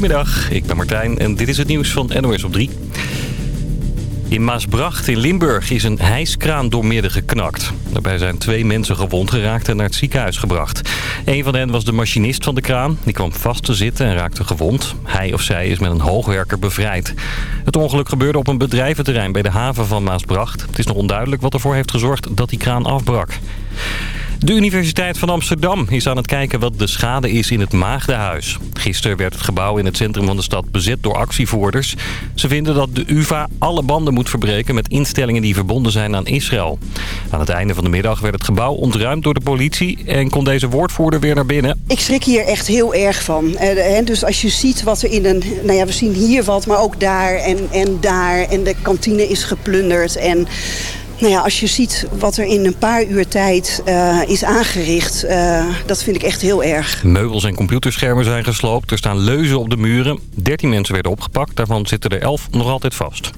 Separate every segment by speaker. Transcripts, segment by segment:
Speaker 1: Goedemiddag, ik ben Martijn en dit is het nieuws van NOS op 3. In Maasbracht in Limburg is een hijskraan doormidden geknakt. Daarbij zijn twee mensen gewond geraakt en naar het ziekenhuis gebracht. Een van hen was de machinist van de kraan. Die kwam vast te zitten en raakte gewond. Hij of zij is met een hoogwerker bevrijd. Het ongeluk gebeurde op een bedrijventerrein bij de haven van Maasbracht. Het is nog onduidelijk wat ervoor heeft gezorgd dat die kraan afbrak. De Universiteit van Amsterdam is aan het kijken wat de schade is in het Maagdenhuis. Gisteren werd het gebouw in het centrum van de stad bezet door actievoerders. Ze vinden dat de UvA alle banden moet verbreken met instellingen die verbonden zijn aan Israël. Aan het einde van de middag werd het gebouw ontruimd door de politie en kon deze woordvoerder weer naar binnen.
Speaker 2: Ik schrik hier echt heel erg van. Eh, dus als je ziet wat er in een... Nou ja, we zien hier wat, maar ook daar en, en daar. En de kantine is geplunderd en... Nou ja, als je ziet wat er in een paar uur tijd uh, is aangericht, uh, dat vind ik echt heel erg.
Speaker 1: Meubels en computerschermen zijn gesloopt. Er staan leuzen op de muren. 13 mensen werden opgepakt. Daarvan zitten er 11 nog altijd vast.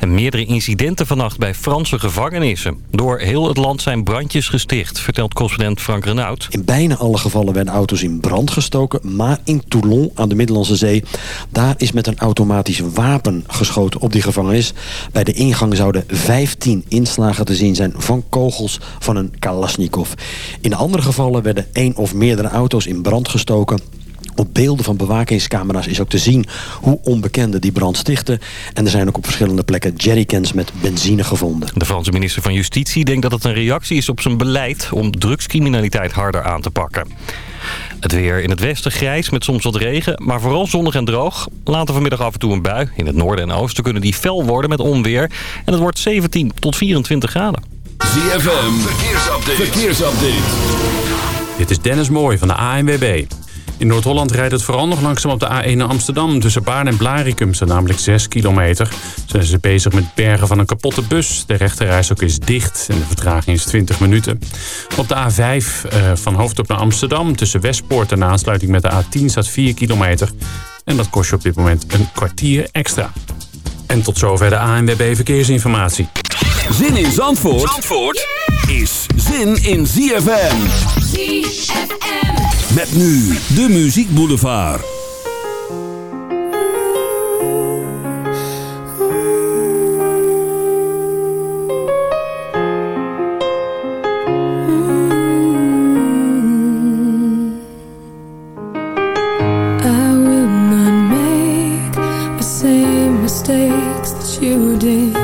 Speaker 1: En meerdere incidenten vannacht bij Franse gevangenissen. Door heel het land zijn brandjes gesticht, vertelt correspondent Frank Renaud.
Speaker 3: In bijna alle gevallen werden auto's in brand gestoken. Maar in Toulon aan de Middellandse Zee... daar is met een automatisch wapen geschoten op die gevangenis. Bij de ingang zouden 15 inslagen te zien zijn van kogels van een Kalashnikov. In andere gevallen werden één of meerdere auto's in brand gestoken... Op beelden van bewakingscamera's is ook te zien hoe onbekenden die brand stichten. En er zijn ook op verschillende plekken jerrycans met benzine gevonden.
Speaker 1: De Franse minister van Justitie denkt dat het een reactie is op zijn beleid om drugscriminaliteit harder aan te pakken. Het weer in het westen grijs met soms wat regen, maar vooral zonnig en droog. Later vanmiddag af en toe een bui. In het noorden en oosten kunnen die fel worden met onweer. En het wordt 17 tot 24 graden.
Speaker 4: ZFM, verkeersupdate. verkeersupdate. Dit is Dennis Mooij van de ANWB. In Noord-Holland rijdt het vooral nog langzaam op de A1 naar Amsterdam. Tussen Baarn en Blaricum zijn namelijk 6 kilometer. Zijn ze bezig met bergen van een kapotte bus. De rechterreis is dicht en de vertraging is 20 minuten. Op de A5 uh, van Hoofddorp naar Amsterdam... tussen Westpoort en aansluiting met de A10 staat 4 kilometer. En dat kost je op dit moment een kwartier extra. En tot zover de ANWB Verkeersinformatie.
Speaker 5: Zin in Zandvoort, Zandvoort is zin in ZFM. ZFM. Met nu de Muziek Boulevard.
Speaker 6: I will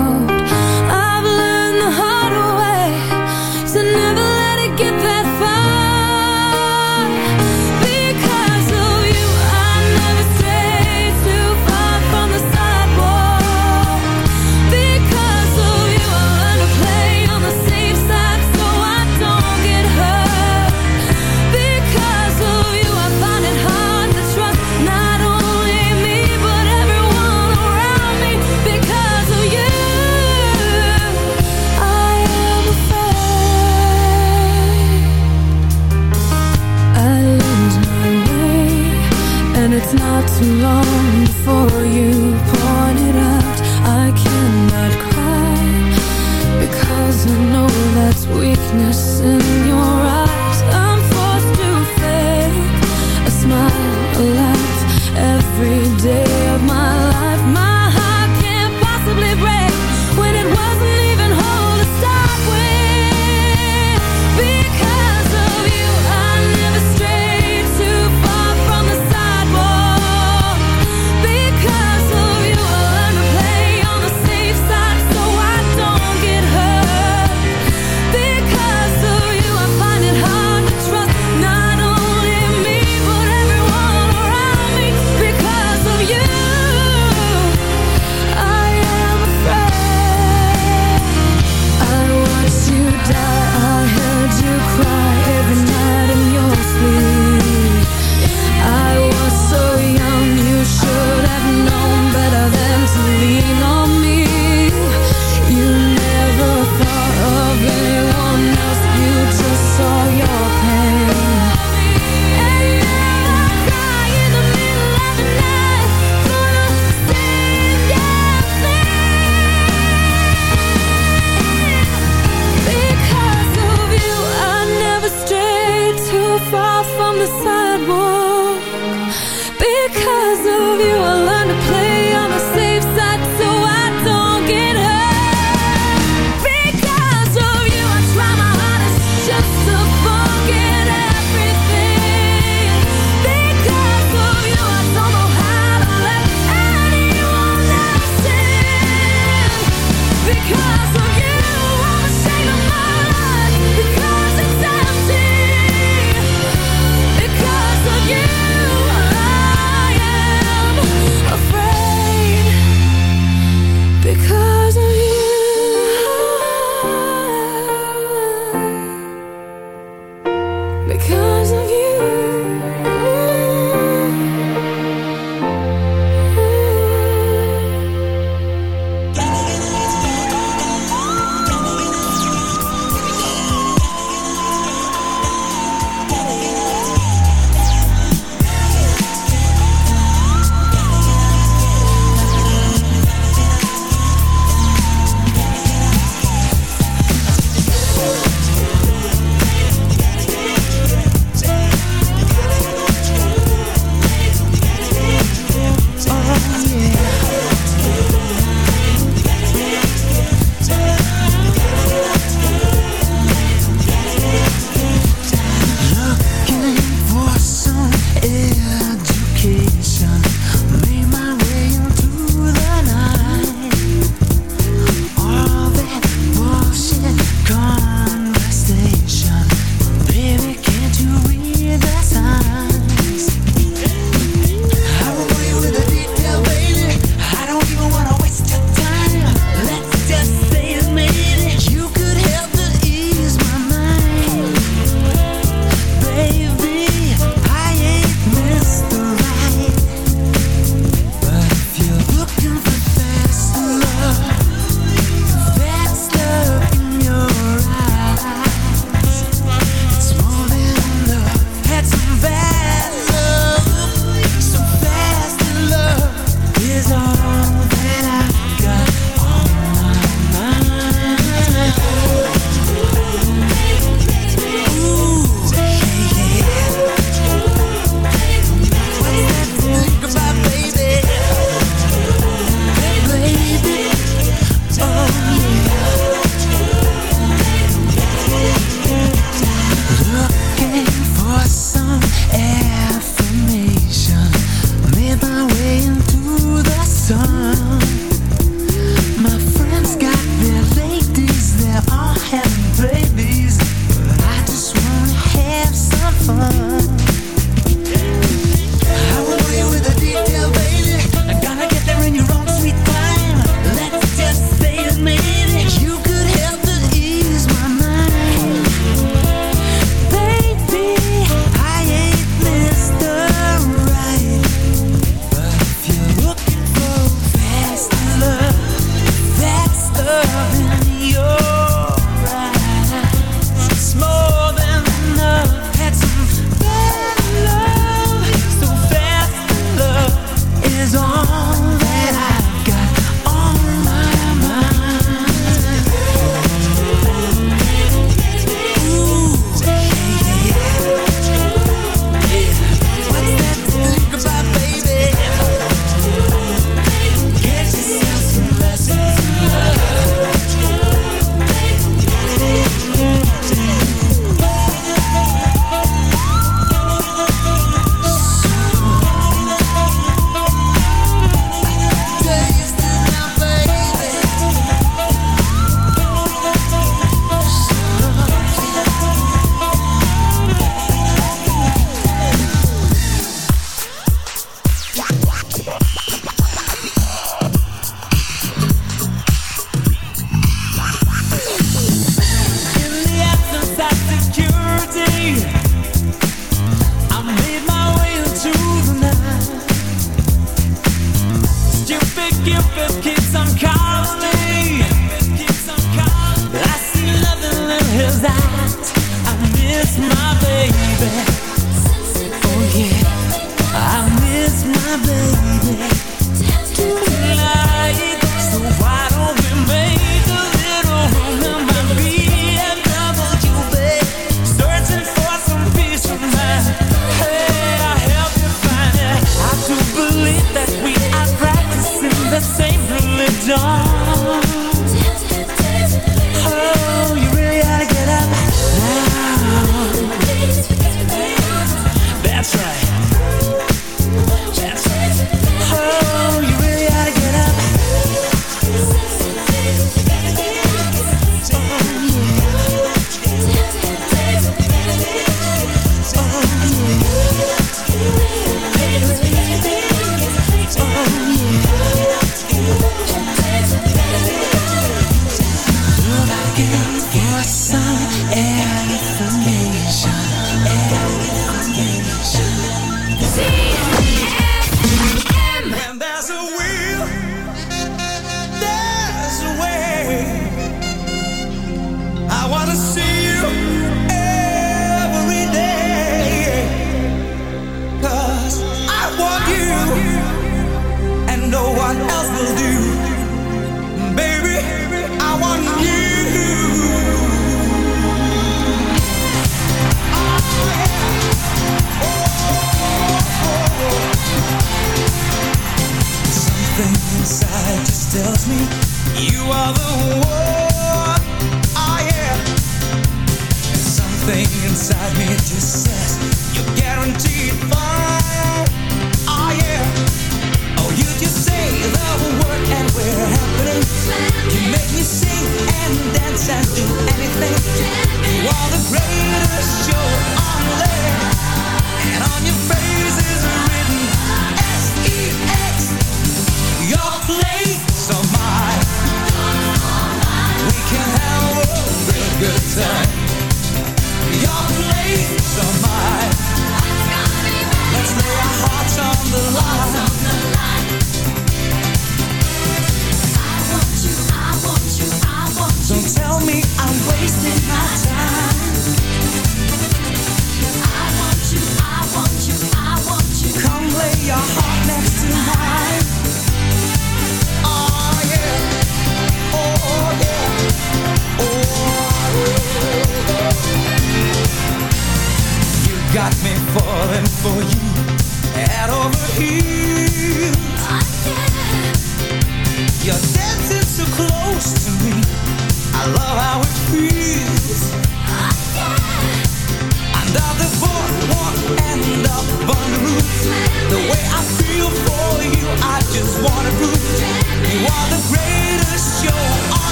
Speaker 6: Weakness in your eyes.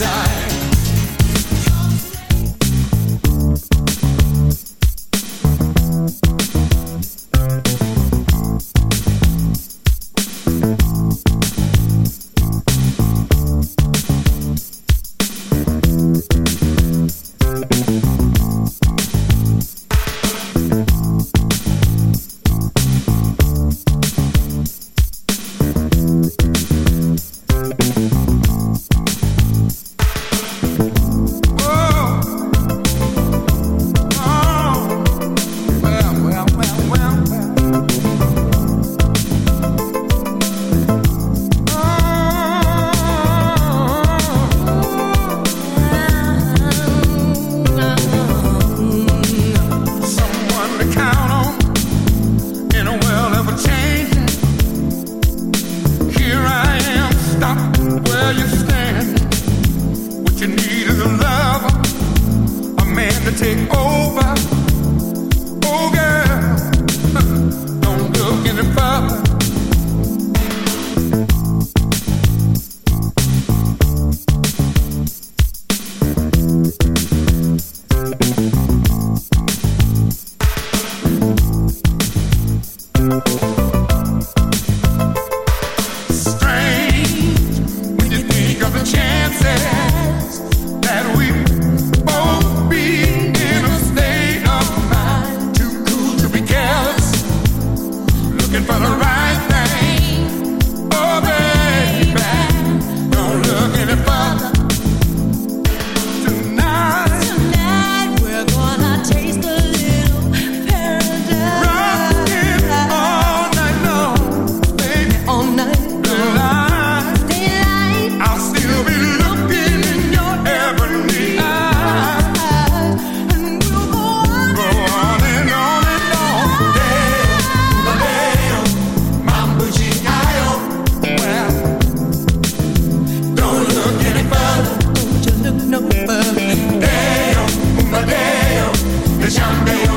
Speaker 7: Time.
Speaker 8: Deixa-me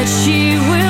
Speaker 8: But she will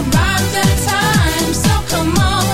Speaker 9: About that time. So come on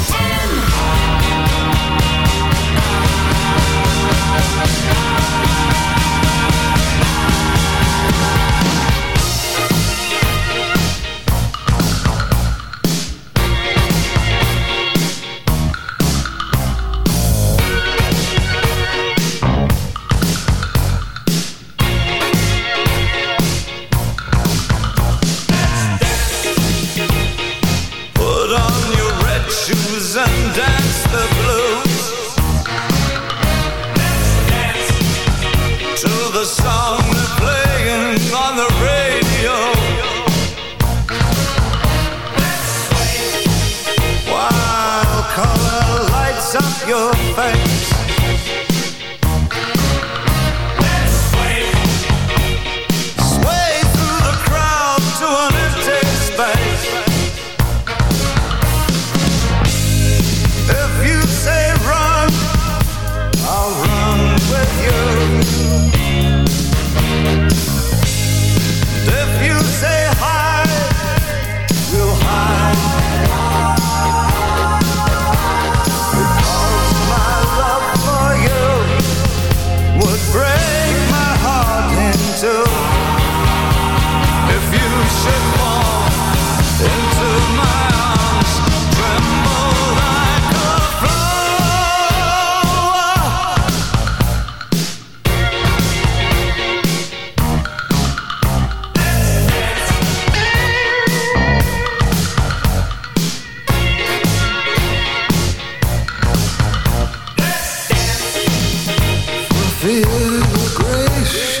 Speaker 7: Feel the grace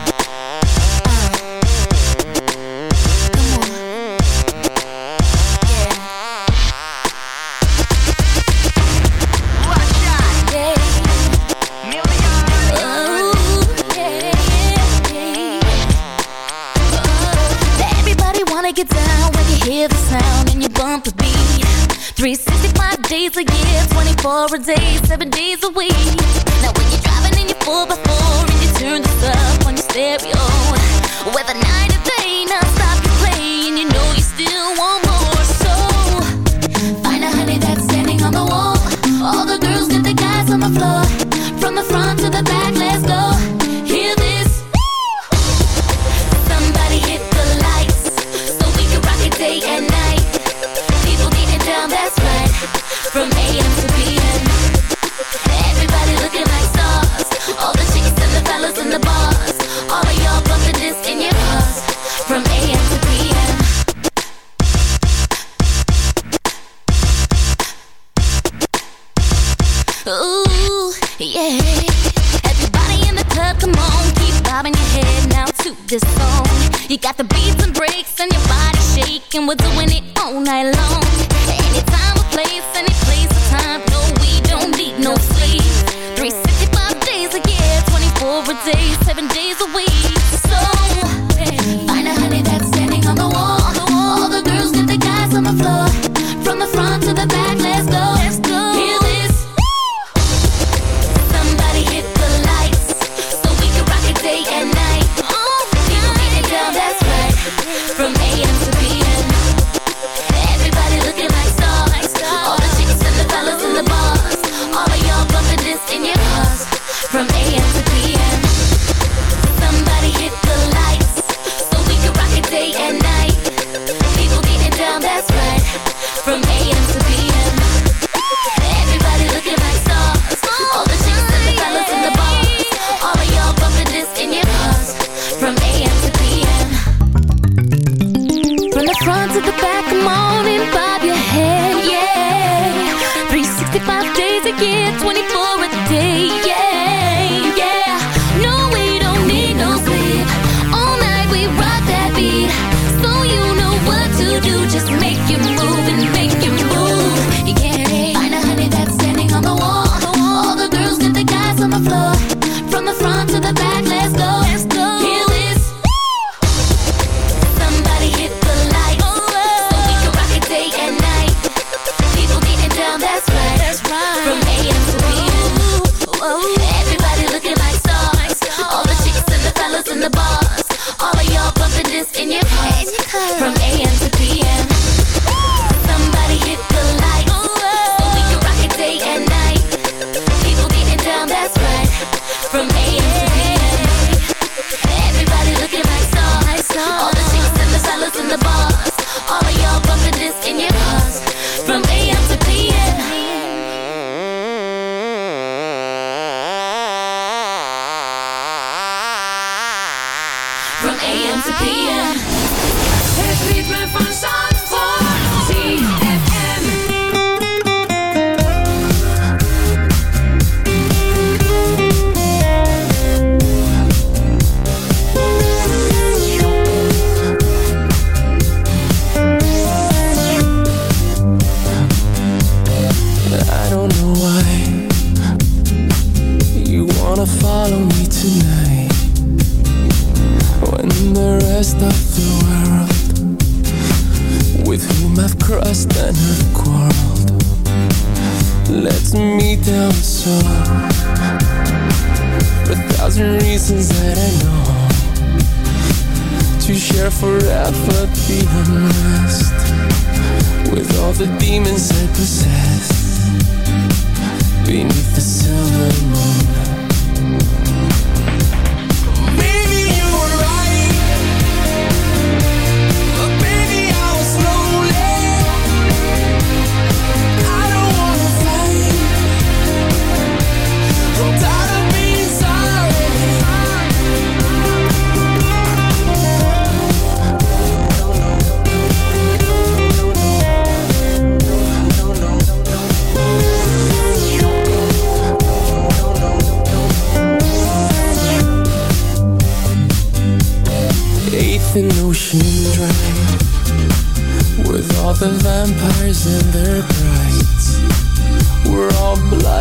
Speaker 10: Days a year, 24 a day, 7 days a week. Now when you're driving in your 4x4 and you turn this up on your stereo. Whether night or day, non-stop you play and you know you still want more. So, find a honey that's standing on the wall. All the girls get the guys on the floor. From the front to the back, and we're doing it all night long.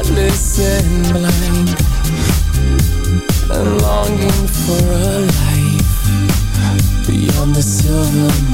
Speaker 10: heartless and
Speaker 8: blind And longing for a life Beyond the silver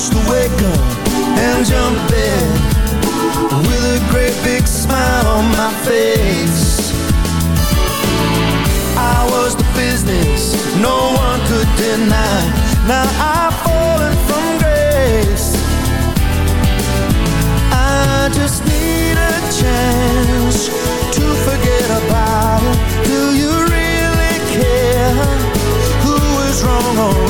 Speaker 7: used to wake up and jump to bed with a great big smile on my face. I was the business no one could deny. Now I've fallen from grace. I just need a chance to forget about. It. Do you really care who is wrong